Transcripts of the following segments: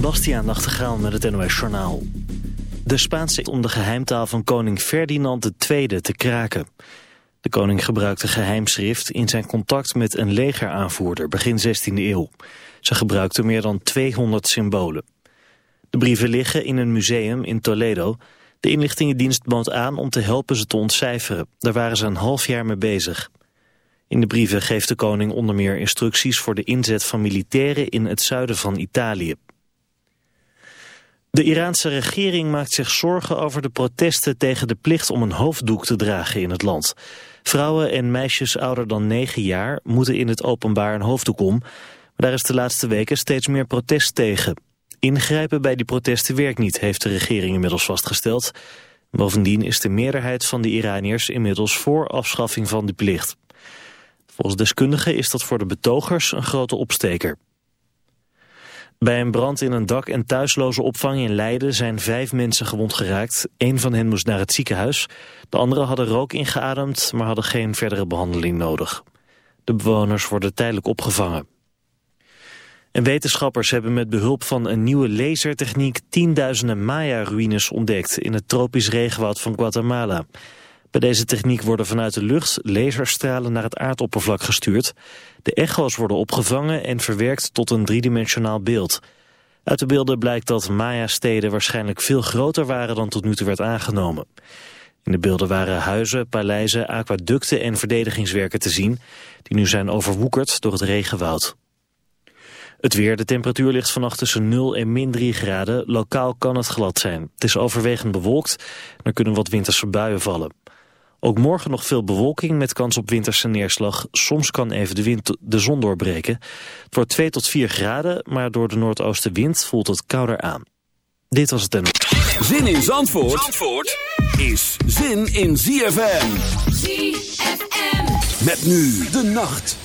Bastiaan Nachtegaal met het NOS Journaal. De Spaanse om de geheimtaal van koning Ferdinand II te kraken. De koning gebruikte geheimschrift in zijn contact met een legeraanvoerder begin 16e eeuw. Ze gebruikte meer dan 200 symbolen. De brieven liggen in een museum in Toledo. De inlichtingendienst bood aan om te helpen ze te ontcijferen. Daar waren ze een half jaar mee bezig. In de brieven geeft de koning onder meer instructies voor de inzet van militairen in het zuiden van Italië. De Iraanse regering maakt zich zorgen over de protesten tegen de plicht om een hoofddoek te dragen in het land. Vrouwen en meisjes ouder dan 9 jaar moeten in het openbaar een hoofddoek om. Maar daar is de laatste weken steeds meer protest tegen. Ingrijpen bij die protesten werkt niet, heeft de regering inmiddels vastgesteld. Bovendien is de meerderheid van de Iraniërs inmiddels voor afschaffing van de plicht. Volgens deskundigen is dat voor de betogers een grote opsteker. Bij een brand in een dak- en thuisloze opvang in Leiden zijn vijf mensen gewond geraakt. Eén van hen moest naar het ziekenhuis. De anderen hadden rook ingeademd, maar hadden geen verdere behandeling nodig. De bewoners worden tijdelijk opgevangen. En wetenschappers hebben met behulp van een nieuwe lasertechniek tienduizenden Maya-ruïnes ontdekt in het tropisch regenwoud van Guatemala. Bij deze techniek worden vanuit de lucht laserstralen naar het aardoppervlak gestuurd. De echo's worden opgevangen en verwerkt tot een driedimensionaal beeld. Uit de beelden blijkt dat Maya-steden waarschijnlijk veel groter waren dan tot nu toe werd aangenomen. In de beelden waren huizen, paleizen, aquaducten en verdedigingswerken te zien... die nu zijn overwoekerd door het regenwoud. Het weer, de temperatuur ligt vannacht tussen 0 en min 3 graden. Lokaal kan het glad zijn. Het is overwegend bewolkt en er kunnen wat winterse buien vallen. Ook morgen nog veel bewolking met kans op winterse neerslag. Soms kan even de, wind, de zon doorbreken. Het wordt 2 tot 4 graden, maar door de noordoostenwind voelt het kouder aan. Dit was het en... Zin in Zandvoort, Zandvoort is zin in ZFM. ZFM. Met nu de nacht.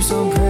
So on.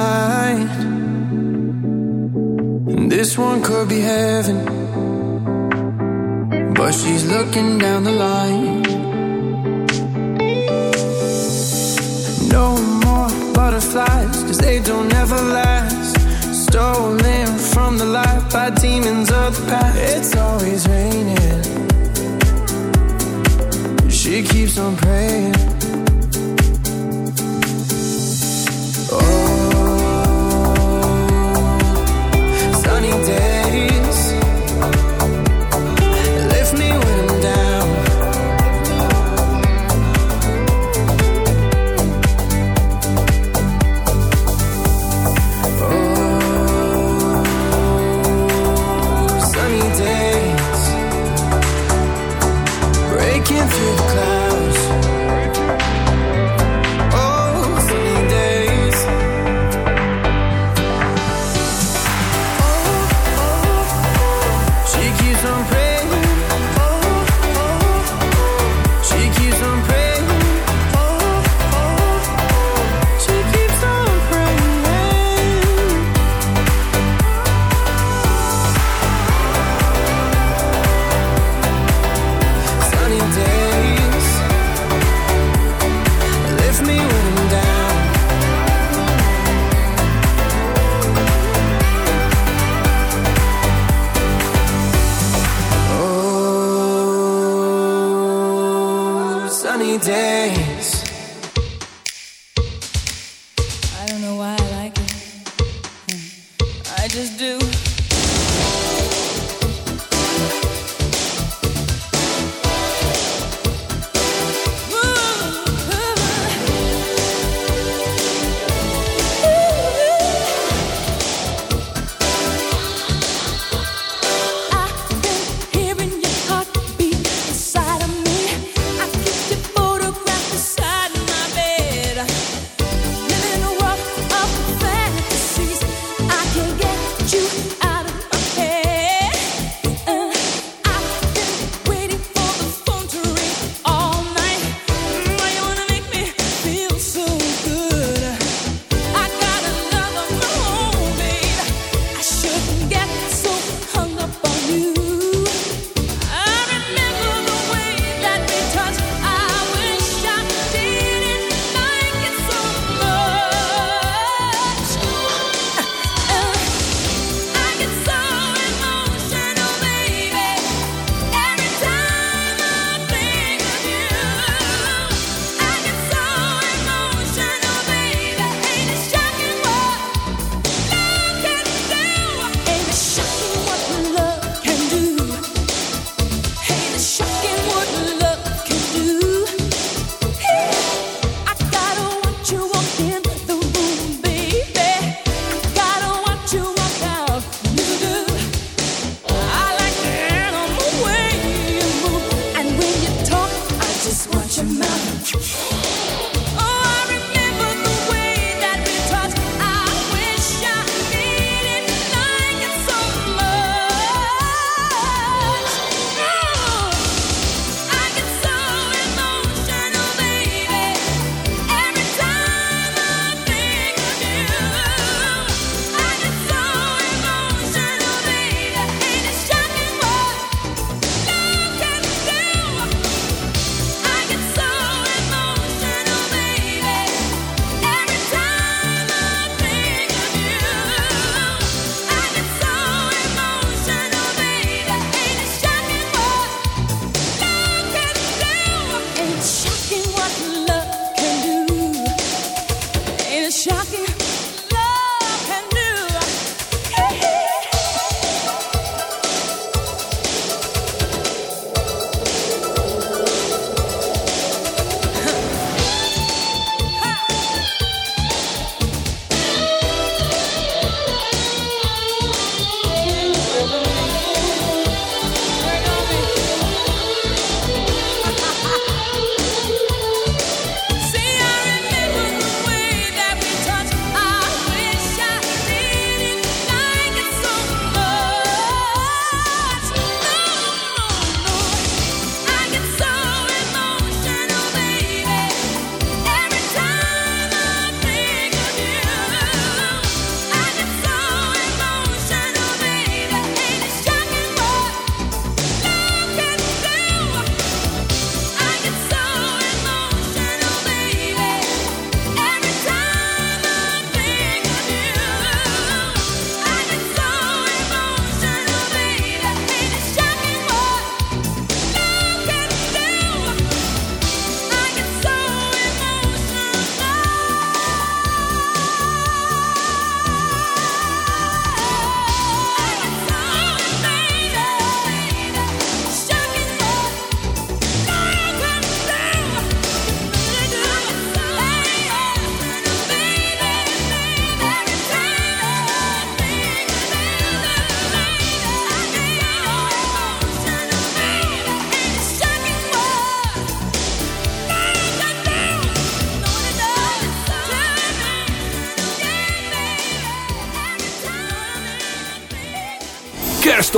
into the clouds.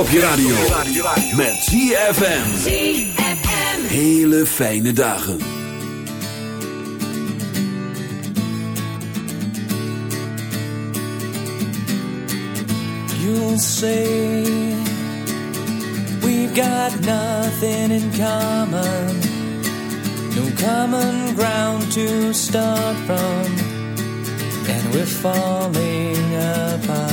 Op je radio. Met ZFM. Hele fijne dagen. You'll say We've got nothing in common No common ground to start from And we're falling apart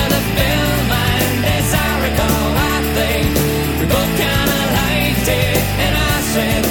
And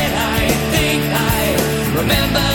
remember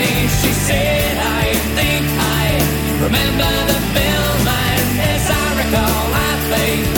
at She said, I think I remember the film, and as I recall, I think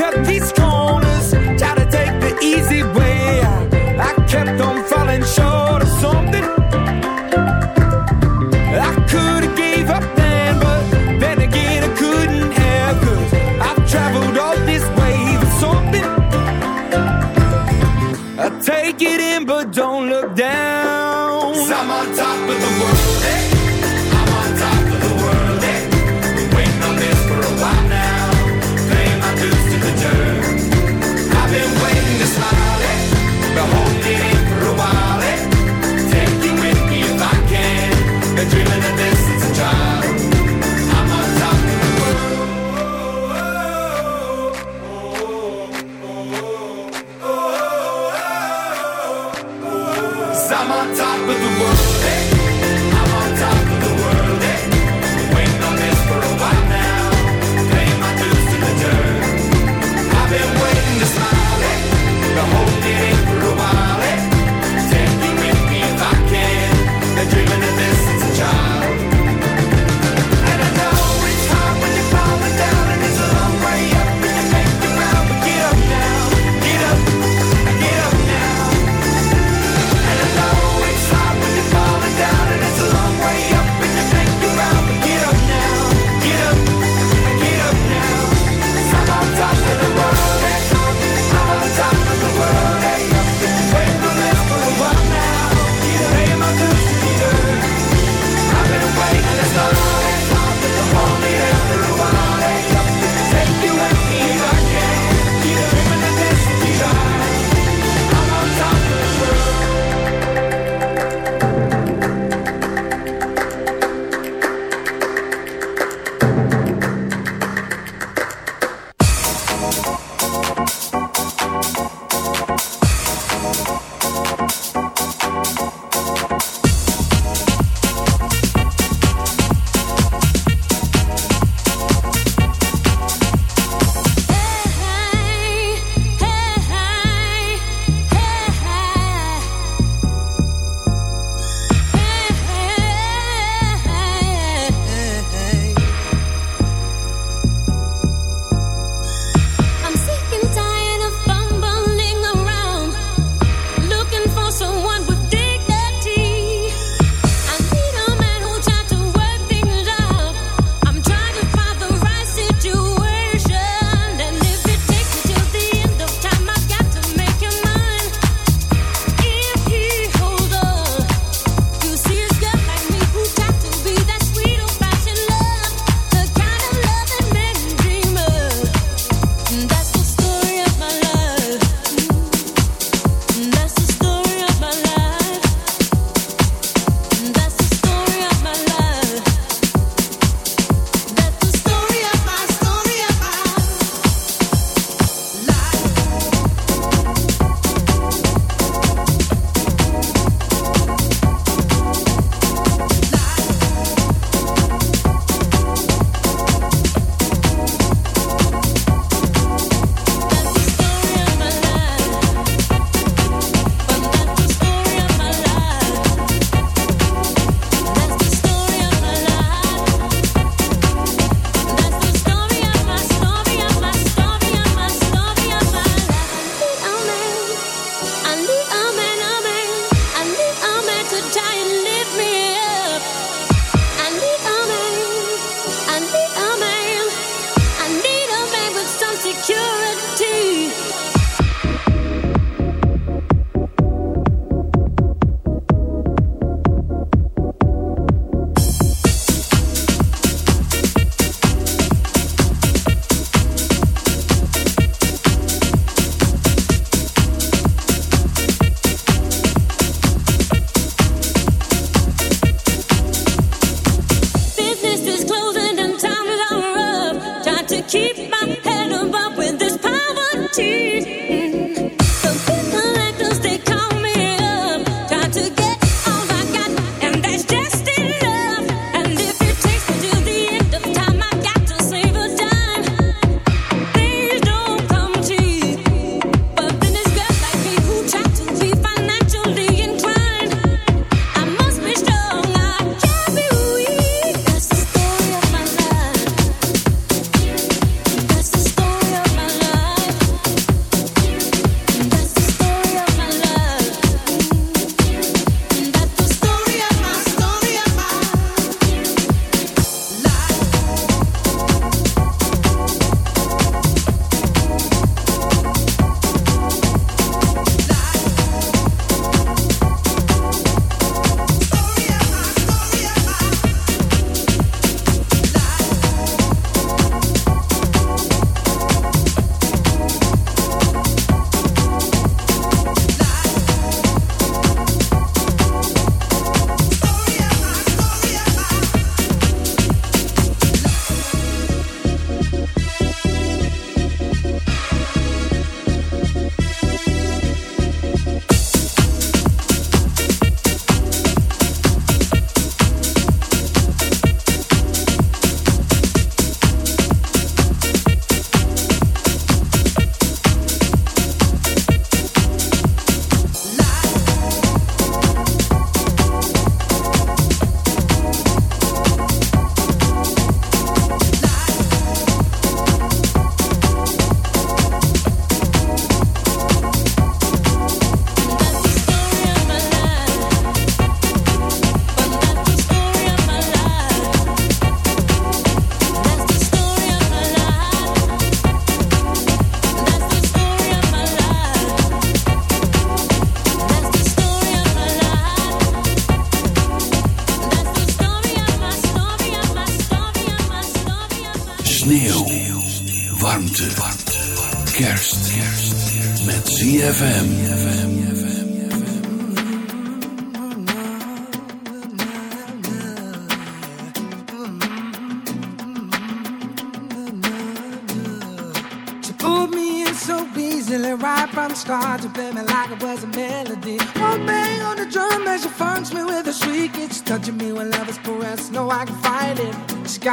Cut these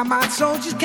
my soul just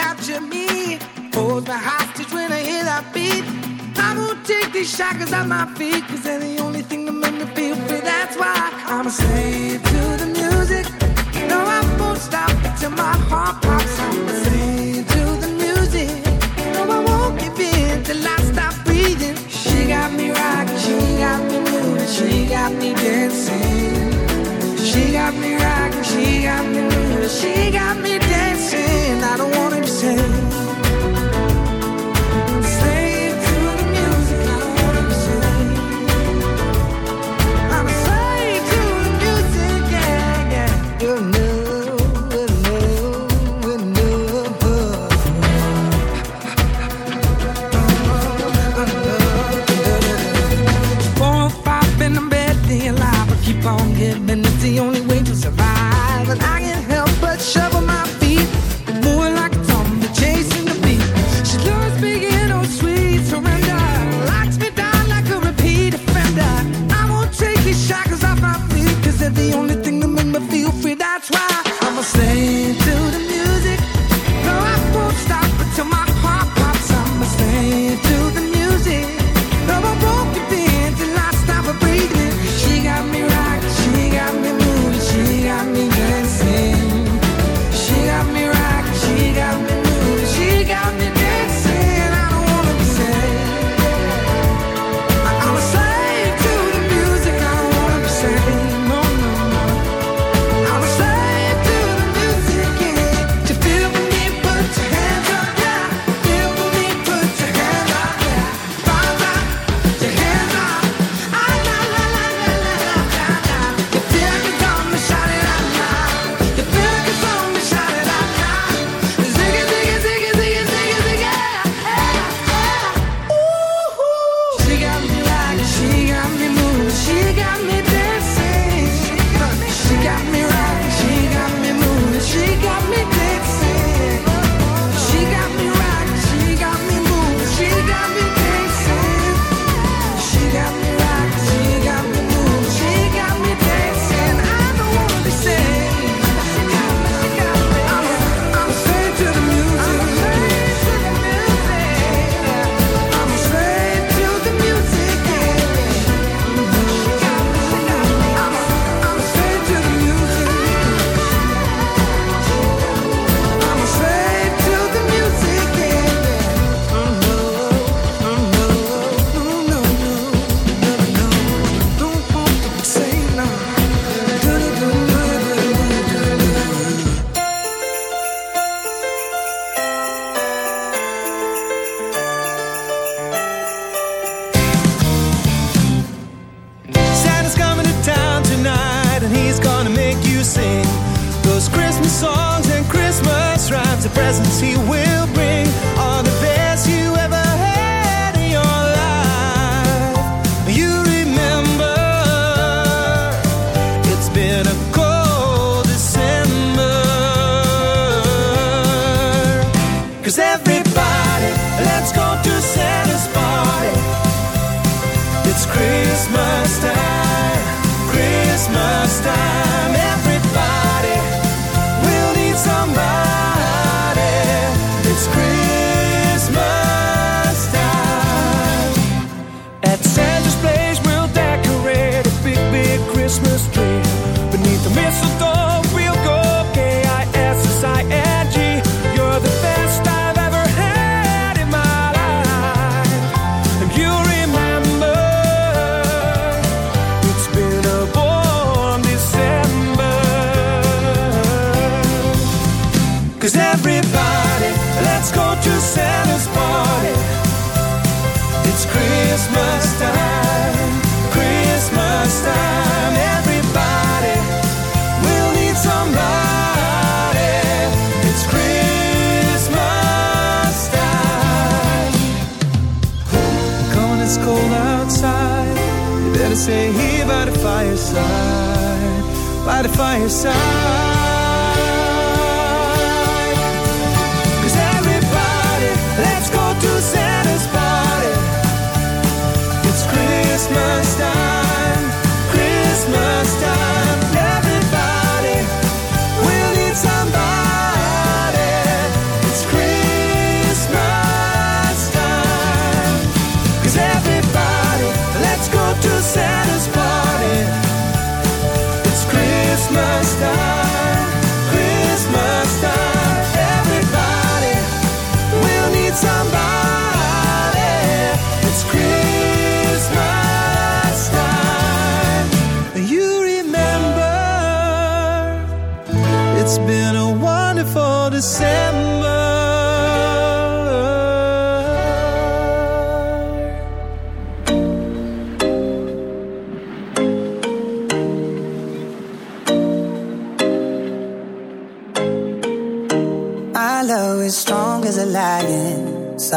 side, by the fireside.